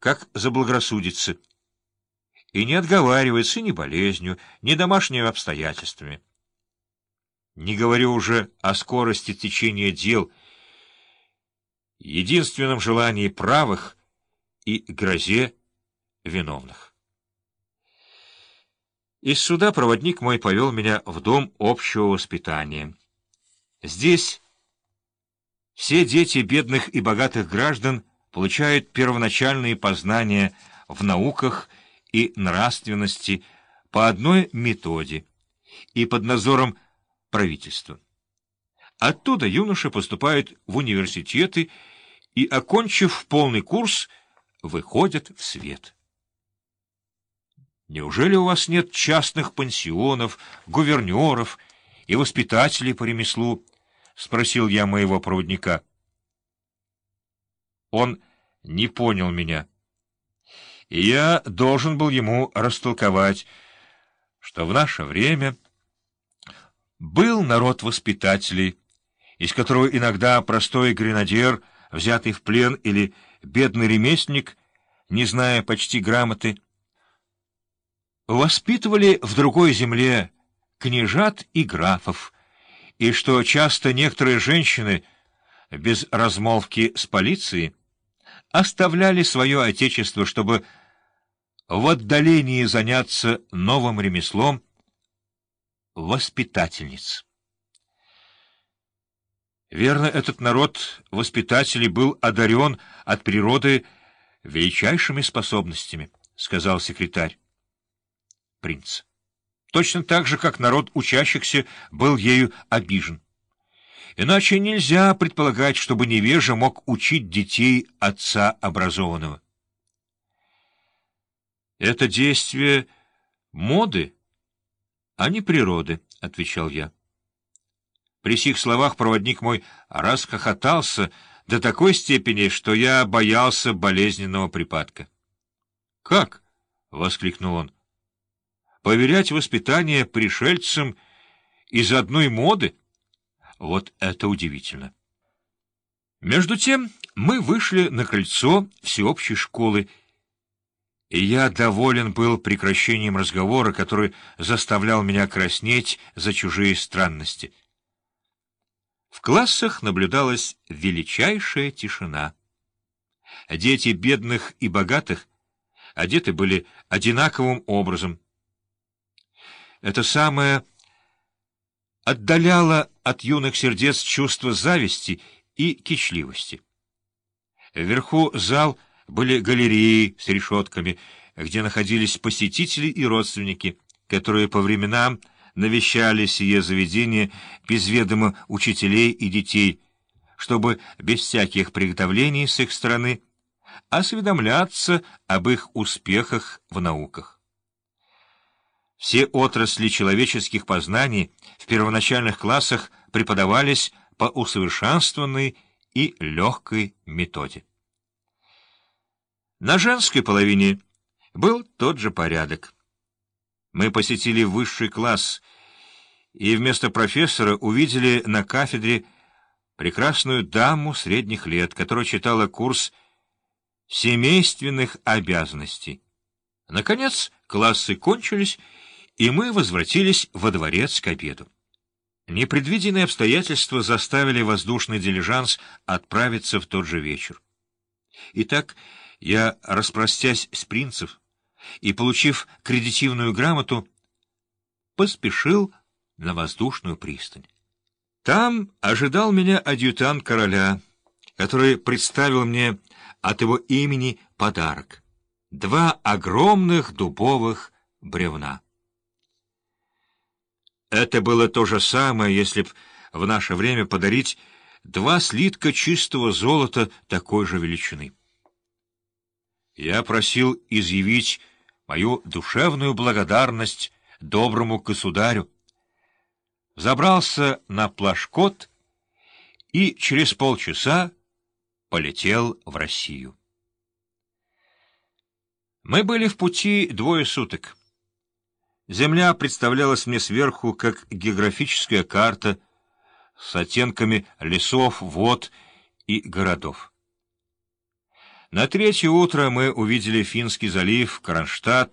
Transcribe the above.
как заблагорассудится, и не отговаривается ни болезнью, ни домашними обстоятельствами. Не говорю уже о скорости течения дел, единственном желании правых и грозе виновных. Из суда проводник мой повел меня в дом общего воспитания. Здесь все дети бедных и богатых граждан получают первоначальные познания в науках и нравственности по одной методе и под надзором правительства. Оттуда юноши поступают в университеты и, окончив полный курс, выходят в свет. Неужели у вас нет частных пансионов, гувернеров и воспитателей по ремеслу? — спросил я моего проводника. Он не понял меня. И я должен был ему растолковать, что в наше время был народ воспитателей, из которого иногда простой гренадер, взятый в плен, или бедный ремесленник, не зная почти грамоты, воспитывали в другой земле княжат и графов, и что часто некоторые женщины без размолвки с полицией оставляли свое отечество, чтобы в отдалении заняться новым ремеслом воспитательниц. Верно, этот народ воспитателей был одарен от природы величайшими способностями, — сказал секретарь. Принц. Точно так же, как народ учащихся был ею обижен. Иначе нельзя предполагать, чтобы невежа мог учить детей отца образованного. Это действие моды, а не природы, — отвечал я. При сих словах проводник мой расхохотался до такой степени, что я боялся болезненного припадка. — Как? — воскликнул он. — Поверять воспитание пришельцам из одной моды? Вот это удивительно. Между тем мы вышли на крыльцо всеобщей школы, и я доволен был прекращением разговора, который заставлял меня краснеть за чужие странности. В классах наблюдалась величайшая тишина. Дети бедных и богатых одеты были одинаковым образом. Это самое отдаляло от юных сердец чувство зависти и кичливости. Вверху зал были галереи с решетками, где находились посетители и родственники, которые по временам навещали сие заведение без ведома учителей и детей, чтобы без всяких приготовлений с их стороны осведомляться об их успехах в науках. Все отрасли человеческих познаний в первоначальных классах преподавались по усовершенствованной и легкой методе. На женской половине был тот же порядок. Мы посетили высший класс и вместо профессора увидели на кафедре прекрасную даму средних лет, которая читала курс семейственных обязанностей. Наконец классы кончились, и мы возвратились во дворец к обеду. Непредвиденные обстоятельства заставили воздушный дилижанс отправиться в тот же вечер. Итак, я, распростясь с принцев и получив кредитивную грамоту, поспешил на воздушную пристань. Там ожидал меня адъютант короля, который представил мне от его имени подарок — два огромных дубовых бревна. Это было то же самое, если б в наше время подарить два слитка чистого золота такой же величины. Я просил изъявить мою душевную благодарность доброму государю, забрался на плашкот и через полчаса полетел в Россию. Мы были в пути двое суток. Земля представлялась мне сверху как географическая карта с оттенками лесов, вод и городов. На третье утро мы увидели Финский залив, Кронштадт,